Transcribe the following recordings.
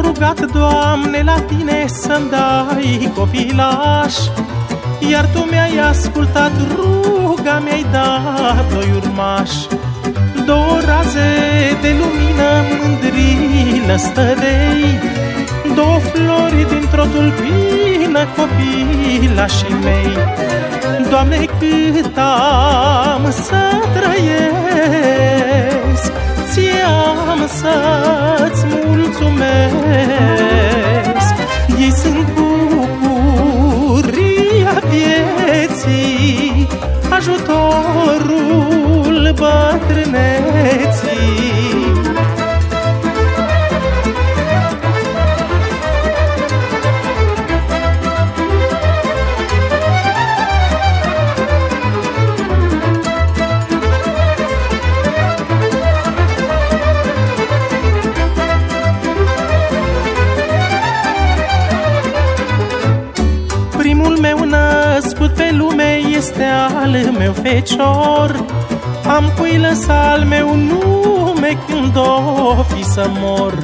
rugat, Doamne, la Tine să-mi dai copilaș. Iar Tu mi-ai ascultat ruga, mi-ai dat doi urmași. Două raze de lumină mândri lăstărei Două flori dintr-o tulpină copilașii mei. Doamne, cât am să trăiesc Ție am să-ți mulțumesc. Ei sunt bucuria vieții Ajutorul este al meu fecior. Am cui lăsa al meu nume când o fi să mor.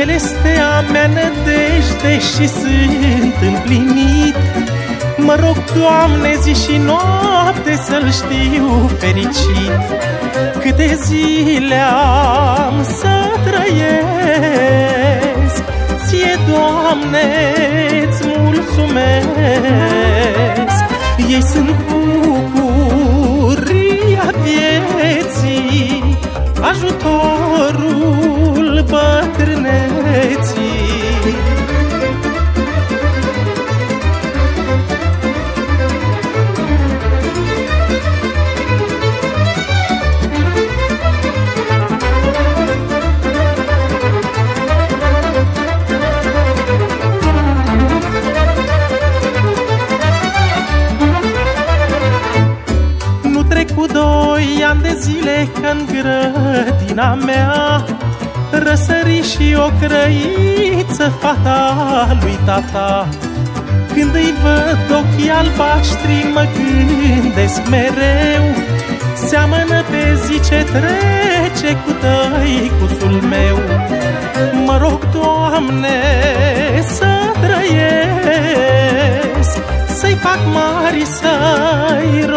El este a mea nădejde și sunt împlinit. Mă rog, Doamne, zi și noapte să-l știu fericit. Câte zile am să trăiesc Ție, Doamne, ei sunt bucuria vieții Ajutorul bătrâneții ani de zile când grădina mea. Răsări și o crăiță fata lui tata. Când îi văd ochii albaștri mă gândesc mereu. Seamănă pe zi ce trece cu tăicuțul meu. Mă rog, Doamne, să trăiesc Să-i fac mari, să-i rostuiesc